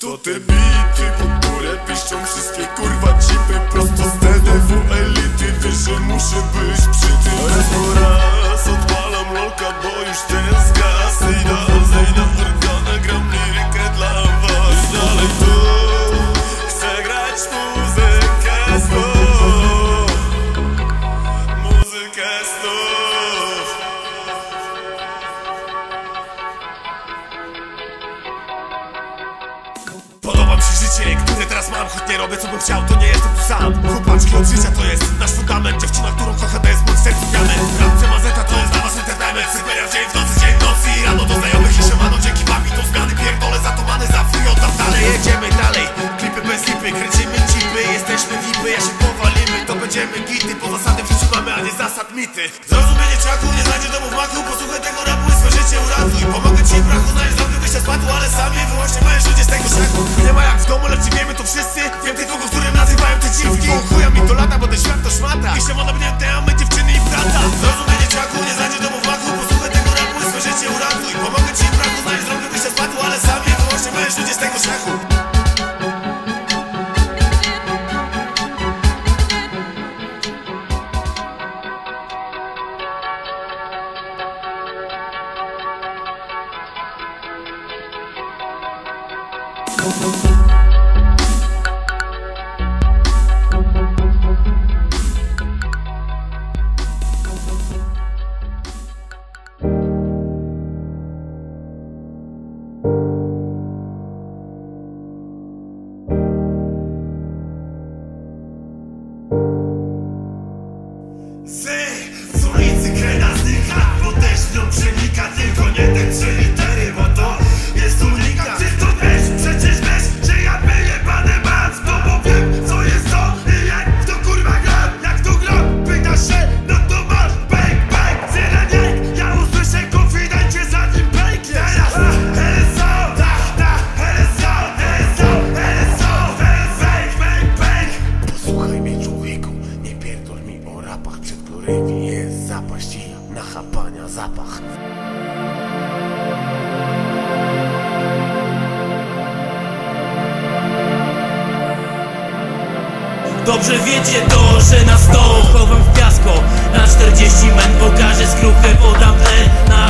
te bity pod górę piszczą wszystkie kurwa cipy Prosto z TDW teraz mam Choć nie robię co bym chciał, to nie jestem tu sam. Chłopaczki od życia to jest nasz fundament. Dziewczyna, którą kocham, to jest mój sercu diament. Rap mazeta to jest dla was entertainment Syberia w dzień, w nocy, dzień, nocy I rano do znajomych i siemano. Dzięki wami to zmiany pierdolę Za to many, za free, oddam dalej Jedziemy dalej, klipy bez lipy Kręcimy chipy, jesteśmy vipy Ja się powalimy, to będziemy gity Bo zasady w życiu mamy, a nie zasad mity. Zrozumienie czaku, nie znajdzie domu w maku Posłuchaj tego rapu i swoje życie uratuj ten świat to szmata. I się monobnięte, a my dziewczyny i brata. Zrozumienie czaku, nie znajdzie domu w maku Posłuchaj tego rapu i swoje życie uratuj. Pomogę ci brachu, znaleźć drogę wyjścia z patu Ale sami wyłącznie będziesz ludzie z tego szaku rapach, przed którymi jest zapaść i nachapania zapach. Dobrze wiecie to, że na sto chowam w piasko Na 40 men pokażę skruchę, podam tlen Na